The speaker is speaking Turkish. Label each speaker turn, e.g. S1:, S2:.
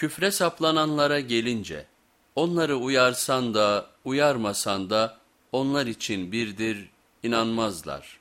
S1: Küfre saplananlara gelince, onları uyarsan da uyarmasan da onlar için birdir, inanmazlar.''